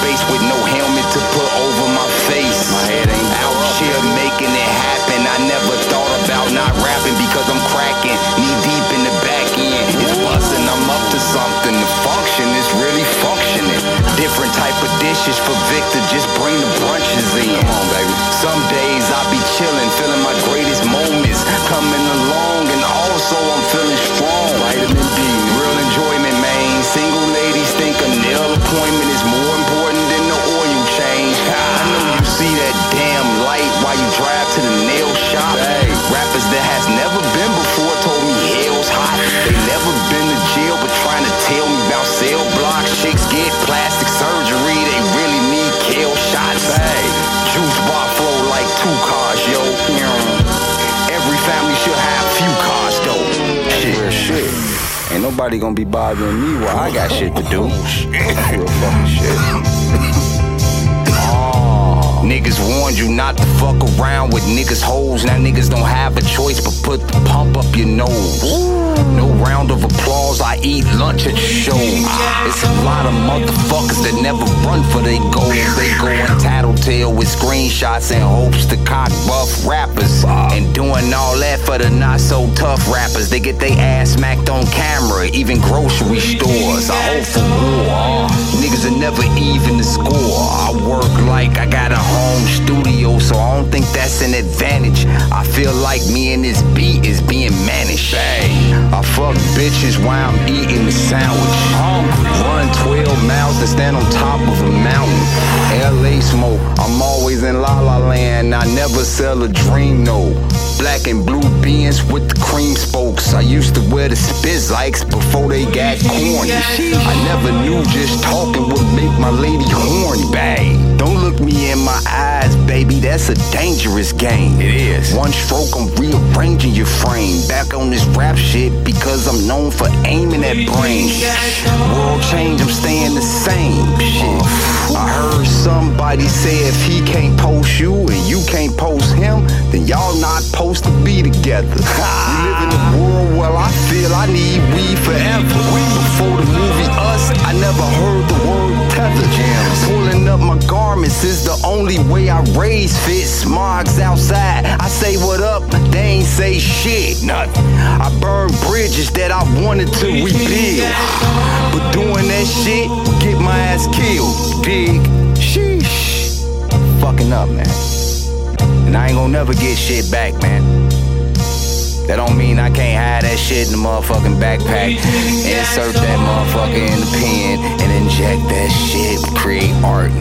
space with no helmet to put over my face. My head ain't out here making it happen. I never thought about not rapping because I'm cracking. Knee deep in the back end. It's busting, I'm up to something. The function is really functioning. Different type of dishes for Victor, just bring the brunches in. Come on, baby. Some Chicks get plastic surgery, they really need kill shots. Hey. Juice bar flow like two cars, yo. Mm. Every family should have few cars, though. Shit. Real shit. Ain't nobody gonna be bothering me while I got shit to do. Real fucking shit. Warned you not to fuck around with niggas' hoes. Now niggas don't have a choice but put the pump up your nose. No round of applause, I eat lunch at shows. It's a lot of motherfuckers that never run for their goals. They go and tattletale with screenshots and hopes to cock buff rappers. And doing all that for the not so tough rappers. They get their ass smacked on camera, even grocery stores. I hope for war. Niggas are never even the score. I work like I got a home think that's an advantage. I feel like me and this beat is being managed. I fuck bitches while I'm eating the sandwich. Run 12 miles and stand on top of a mountain. LA smoke, I'm always in La La Land. I never sell a dream, no. Black and blue beans with the cream spokes. I used to wear the Spizikes before they got corny. I never knew just talking would make my lady horny. Bang. Don't look me in my eyes, baby. That's a dangerous game. It is. One stroke, I'm rearranging your frame. Back on this rap shit because I'm known for aiming at brains. World change, I'm staying the same. Shit. I heard somebody say if he can't post you and you can't post him, then y'all not supposed to be together. we live in a world where I feel I need weed forever. We before the movie Us, I never heard garments is the only way I raise fit. Smogs outside, I say what up, they ain't say shit. Nothing. I burn bridges that I wanted to rebuild. But doing that shit, get my ass killed. Dig. Sheesh. Fucking up, man. And I ain't gonna never get shit back, man. That don't mean I can't hide that shit in the motherfucking backpack. Insert that motherfucker in the pen and inject that shit, create art.